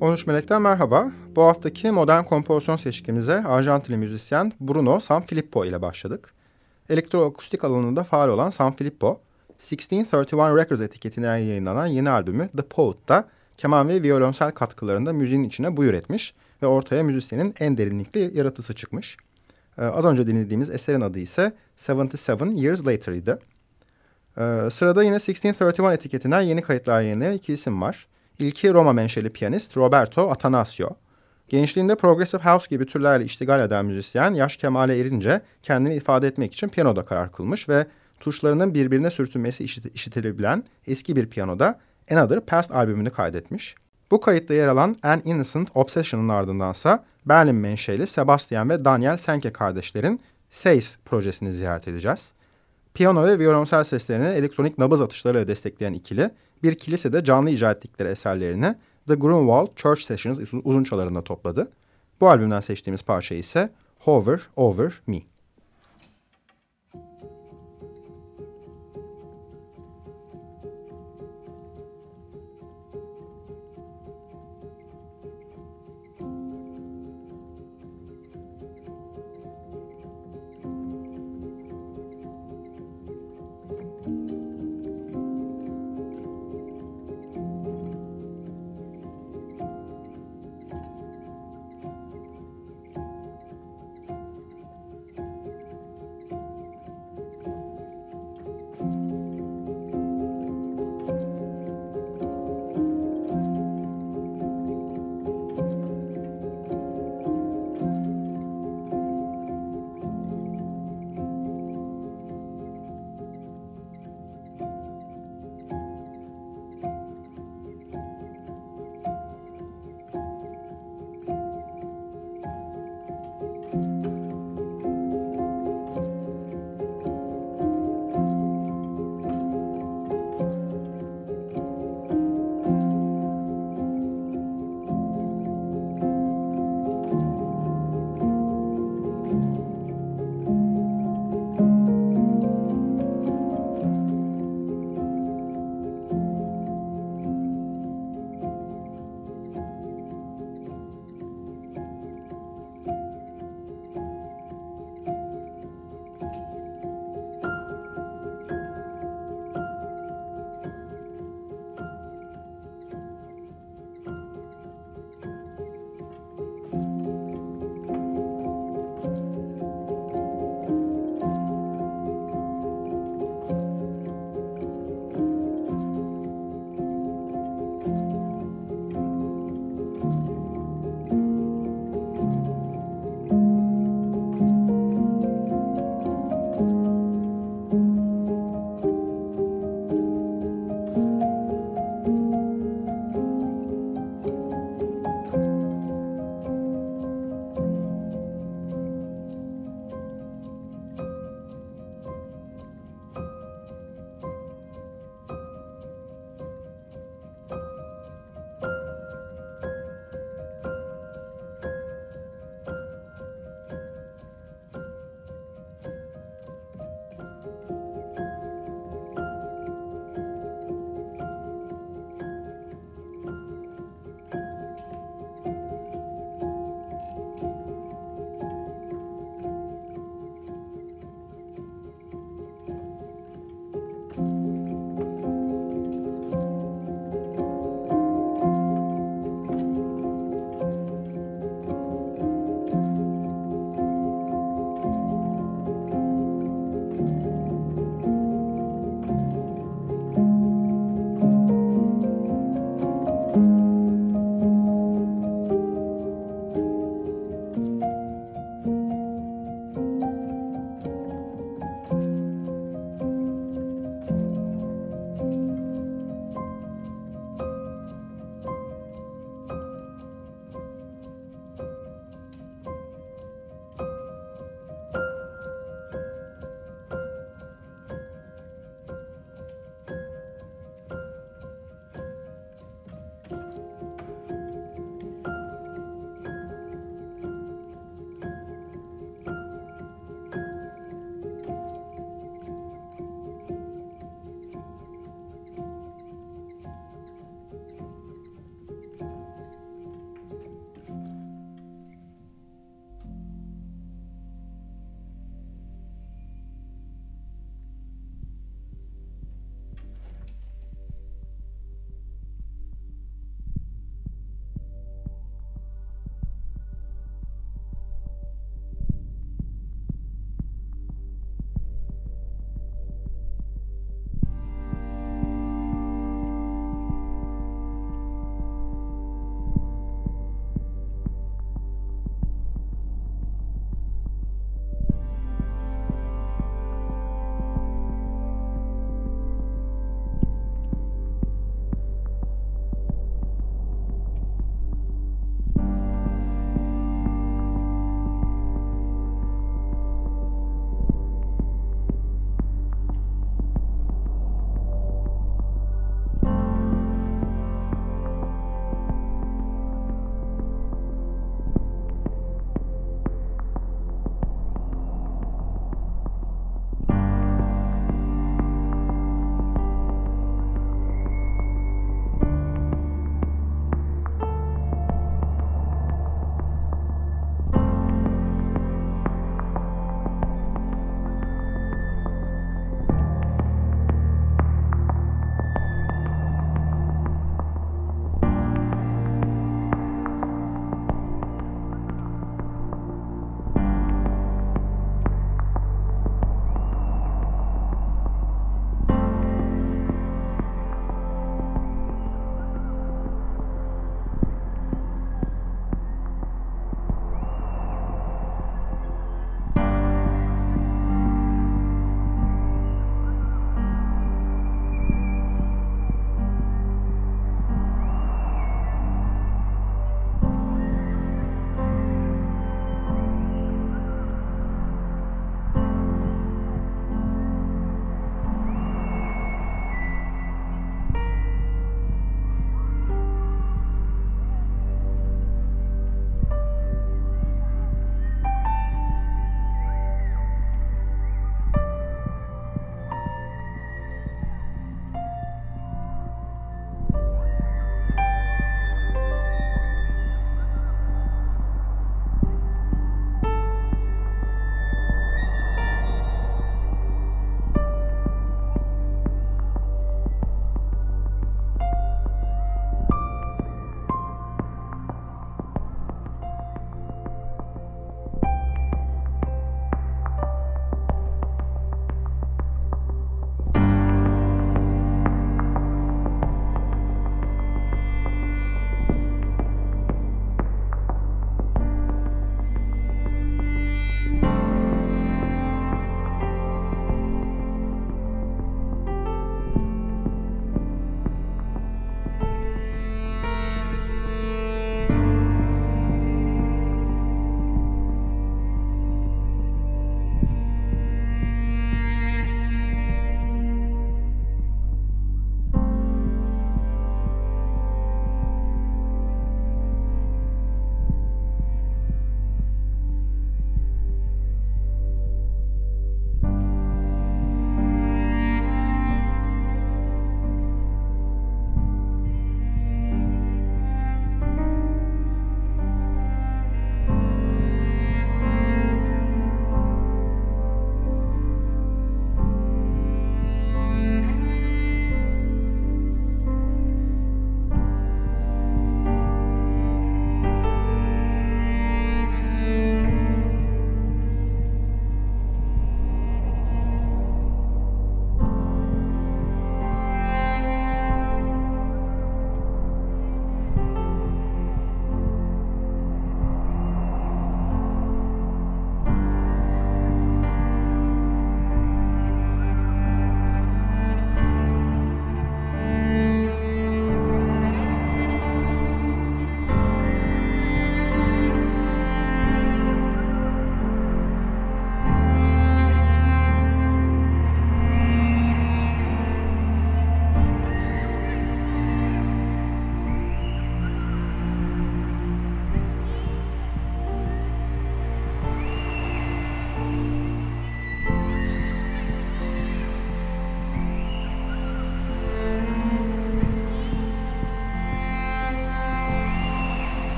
13 Melek'ten merhaba. Bu haftaki modern kompozisyon seçkimize Arjantinli müzisyen Bruno Sanfilippo ile başladık. Elektroakustik alanında faal olan Sanfilippo, 1631 Records etiketinden yayınlanan yeni albümü The Poet'ta keman ve violonsel katkılarında müziğin içine buyur etmiş ve ortaya müzisyenin en derinlikli yaratısı çıkmış. Ee, az önce dinlediğimiz eserin adı ise 77 Years Later idi. Ee, sırada yine 1631 etiketinden yeni kayıtlar yayınlayan iki isim var. İlki Roma menşeli piyanist Roberto Atanasio. Gençliğinde progressive house gibi türlerle iştigal eden müzisyen yaş kemale erince kendini ifade etmek için piyanoda karar kılmış ve tuşlarının birbirine sürtünmesi işit işitilebilen eski bir piyanoda Another Past albümünü kaydetmiş. Bu kayıtta yer alan An Innocent Obsession'ın ardındansa Berlin menşeli Sebastian ve Daniel Senke kardeşlerin Seis projesini ziyaret edeceğiz. Piyano ve violonsel seslerini elektronik nabız atışlarıyla destekleyen ikili, bir kilisede canlı icra ettikleri eserlerini The Grunwald Church Sessions uzun çalarında topladı. Bu albümden seçtiğimiz parça ise Hover Over Me.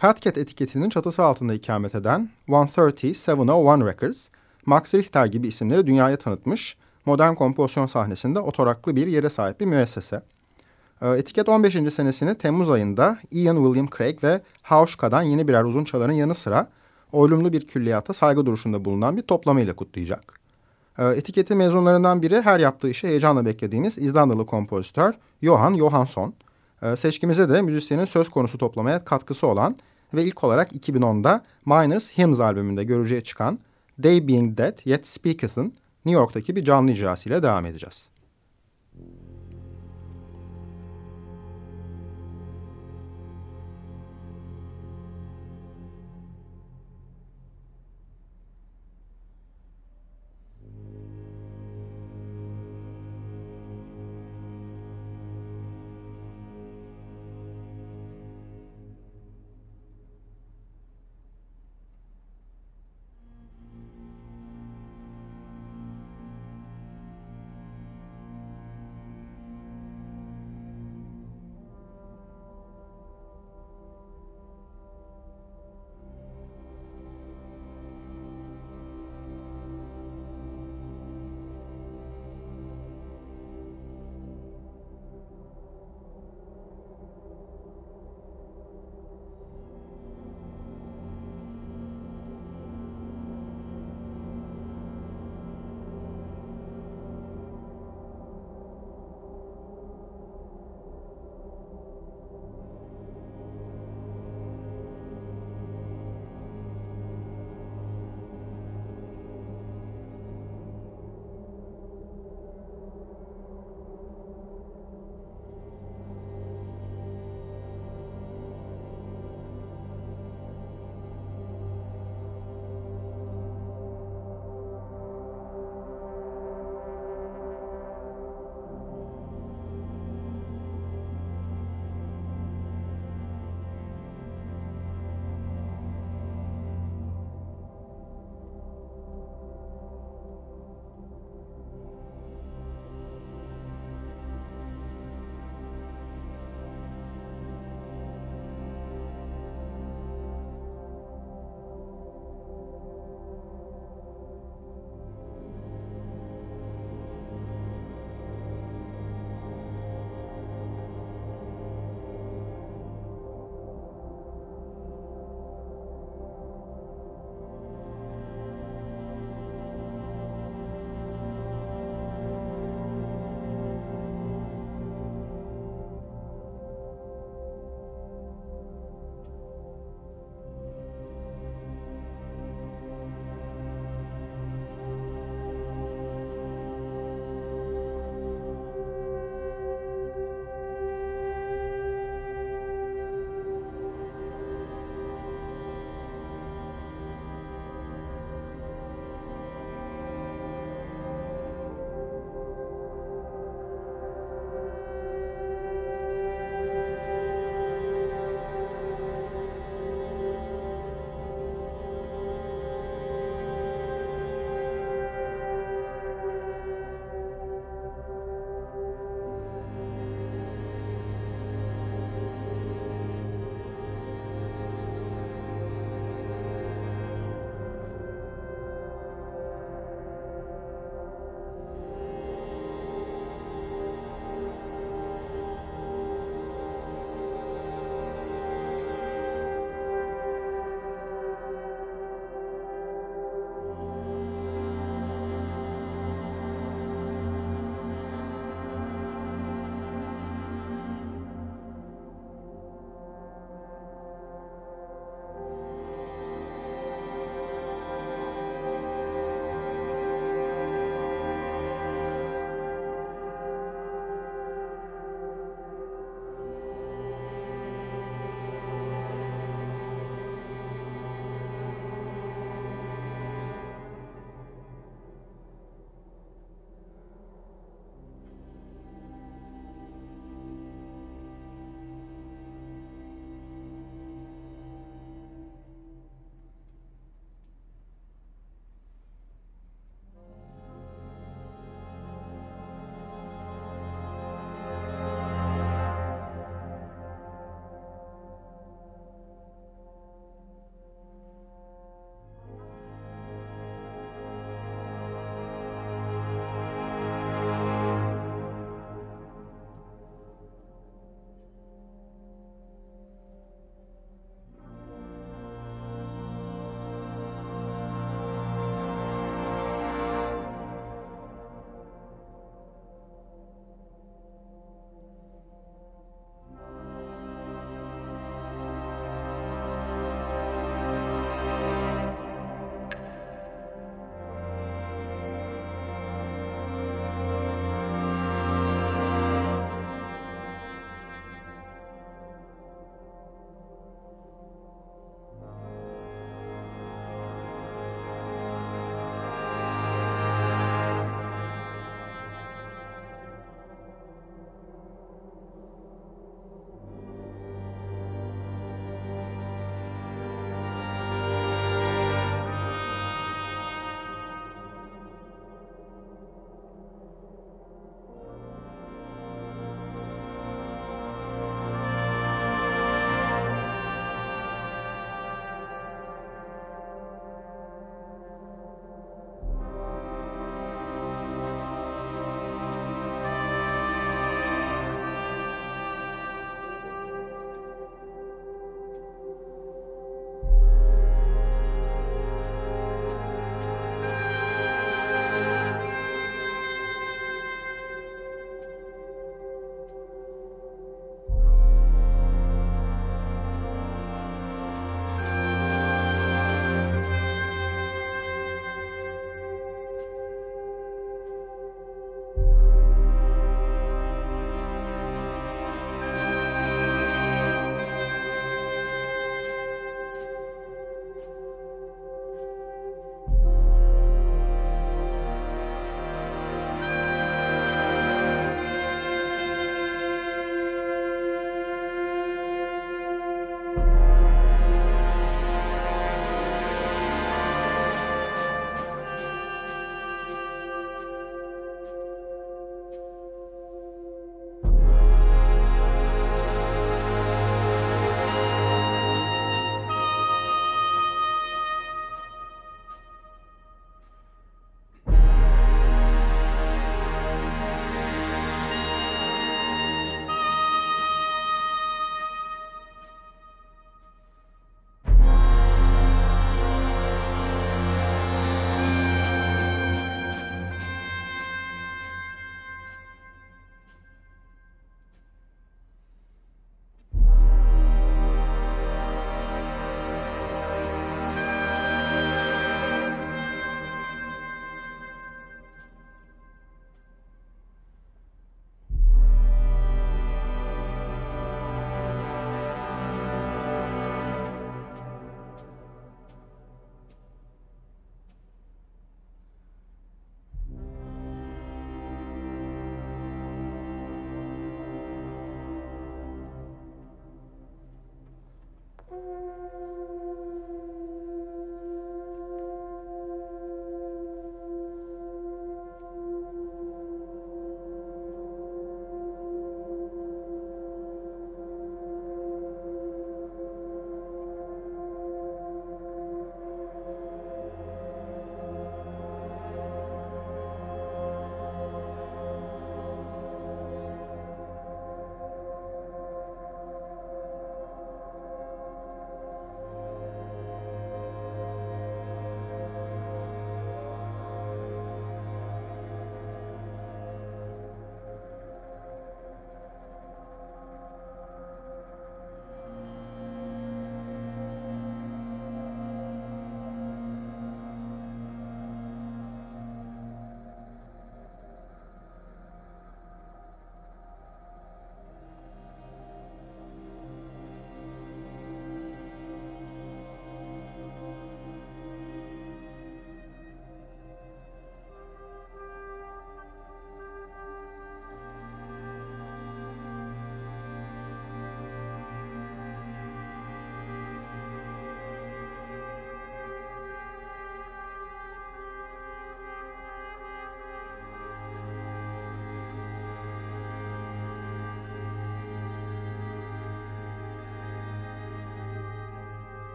Fat Cat etiketinin çatısı altında ikamet eden 130 701 Records, Max Richter gibi isimleri dünyaya tanıtmış, modern kompozisyon sahnesinde otoraklı bir yere sahip bir müessese. Ee, etiket 15. senesini Temmuz ayında Ian William Craig ve Hauschka'dan yeni birer uzun çaların yanı sıra oylumlu bir külliyata saygı duruşunda bulunan bir toplamayla kutlayacak. Ee, etiketi mezunlarından biri her yaptığı işi heyecanla beklediğimiz İzlandalı kompozitör Johan Johansson. Ee, seçkimize de müzisyenin söz konusu toplamaya katkısı olan ve ilk olarak 2010'da Miners Hymns albümünde görücüye çıkan They Being Dead Yet Speaketh'ın New York'taki bir canlı icrasıyla devam edeceğiz.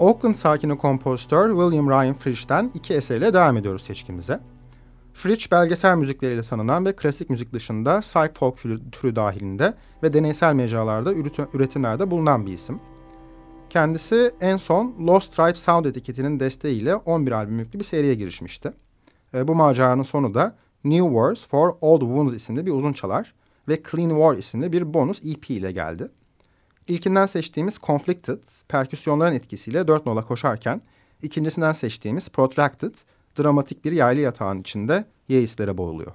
Oakland sakini kompozitör William Ryan Fritch'ten iki eserle devam ediyoruz seçkimize. Fritch belgesel müzikleriyle tanınan ve klasik müzik dışında psych folk türü dahilinde ve deneysel mecralarda üretimlerde bulunan bir isim. Kendisi en son Lost Tribe Sound etiketinin desteğiyle 11 albümlük bir seriye girişmişti. E, bu maceranın sonu da New Wars for Old Wounds isimli bir uzun çalar ve Clean War isimli bir bonus EP ile geldi. İlkinden seçtiğimiz Conflicted, perküsyonların etkisiyle dört nola koşarken, ikincisinden seçtiğimiz Protracted, dramatik bir yaylı yatağın içinde yeislere boğuluyor.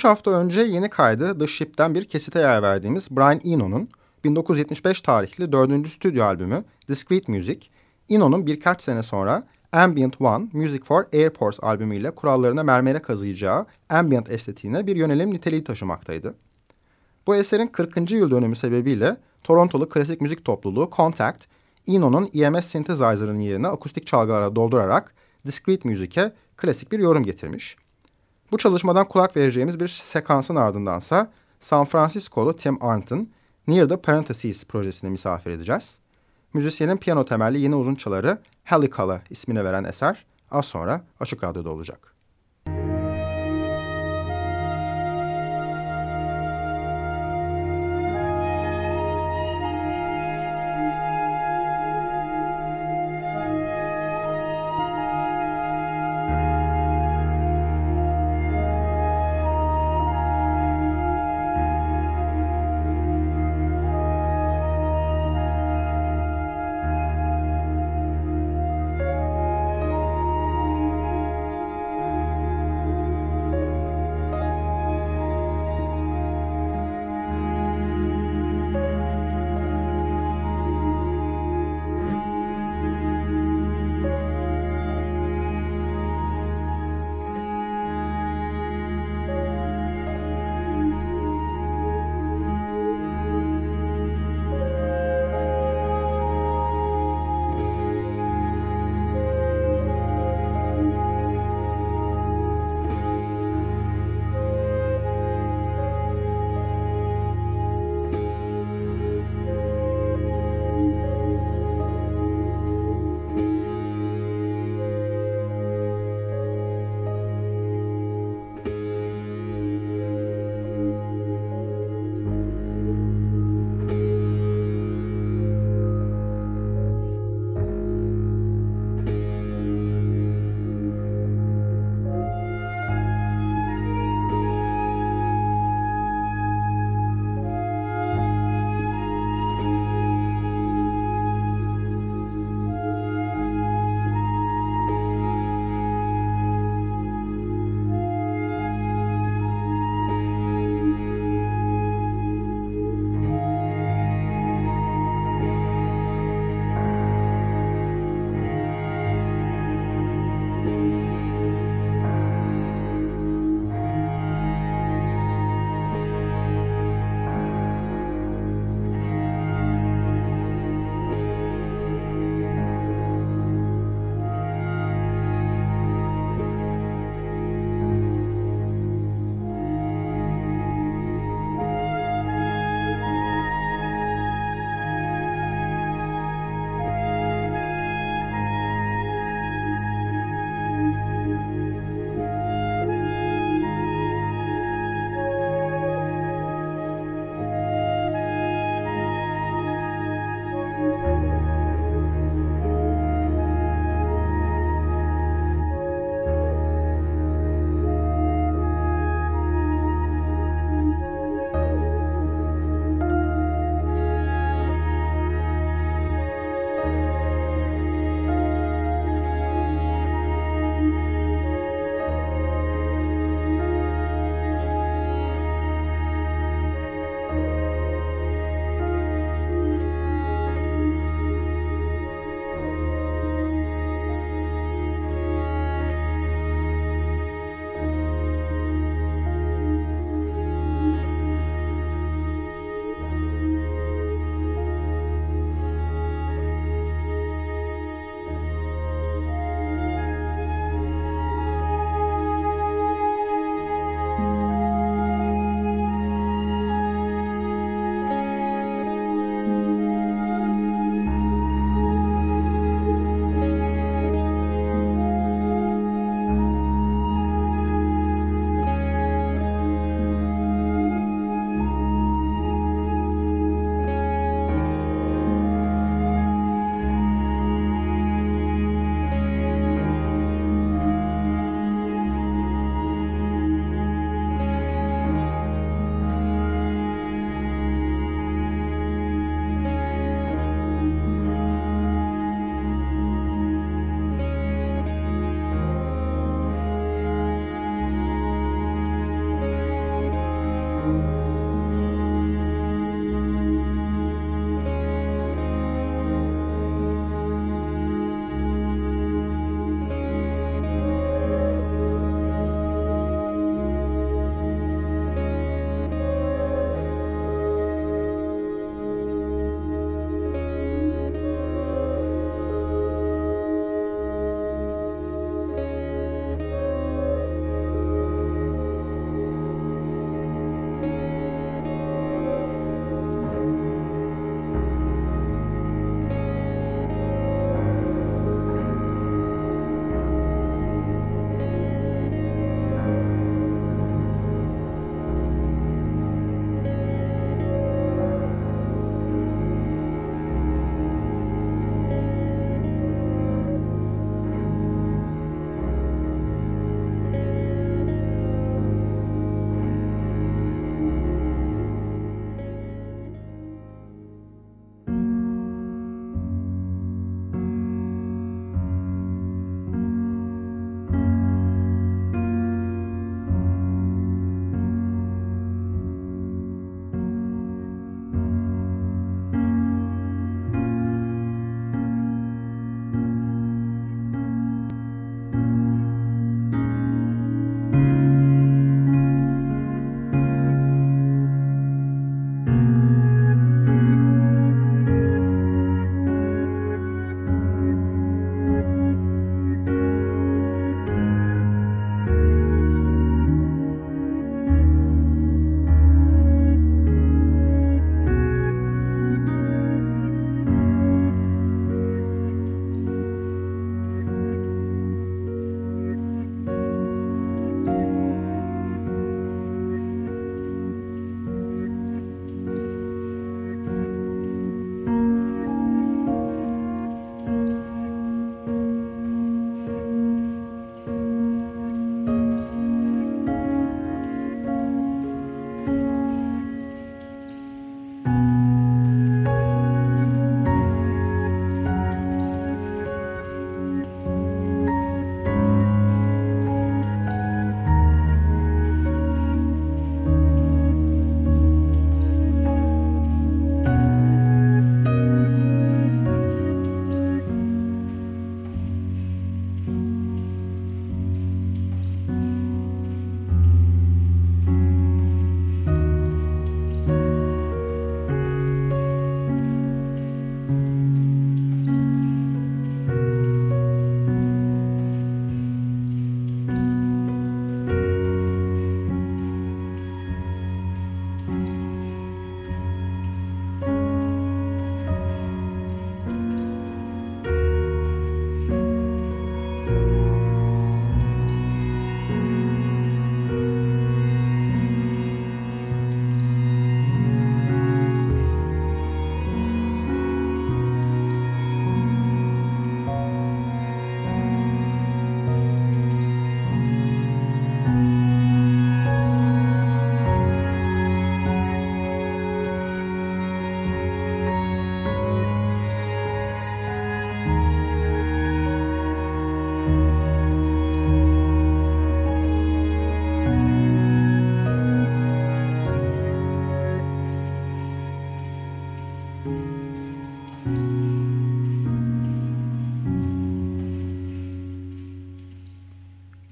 Üç hafta önce yeni kaydı The Ship'ten bir kesite yer verdiğimiz Brian Eno'nun 1975 tarihli dördüncü stüdyo albümü Discreet Music, Eno'nun birkaç sene sonra Ambient One, Music for Airports albümüyle kurallarına mermere kazıyacağı ambient estetiğine bir yönelim niteliği taşımaktaydı. Bu eserin 40. yıl dönümü sebebiyle Torontolu klasik müzik topluluğu Contact, Eno'nun EMS synthesizer'ın yerine akustik çalgılara doldurarak Discreet Music'e klasik bir yorum getirmiş. Bu çalışmadan kulak vereceğimiz bir sekansın ardındansa San Francisco'lu Tim Arndt'ın Near the Parentheses projesini misafir edeceğiz. Müzisyenin piyano temelli yeni uzun çaları Helicala ismine veren eser az sonra Açık Radyo'da olacak.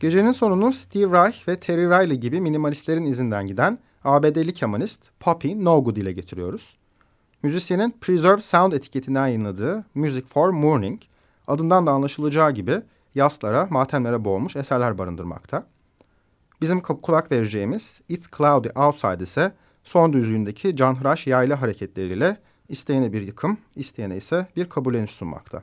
Gecenin sonunu Steve Reich ve Terry Riley gibi minimalistlerin izinden giden ABD'li kemanist Poppy Nogood ile getiriyoruz. Müzisyenin Preserve Sound etiketinden yayınladığı Music for Mourning, adından da anlaşılacağı gibi yaslara, matemlere boğulmuş eserler barındırmakta. Bizim kulak vereceğimiz It's Cloudy Outside ise son düzlüğündeki canhıraş yayla hareketleriyle isteyene bir yıkım, isteyene ise bir kabulleniş sunmakta.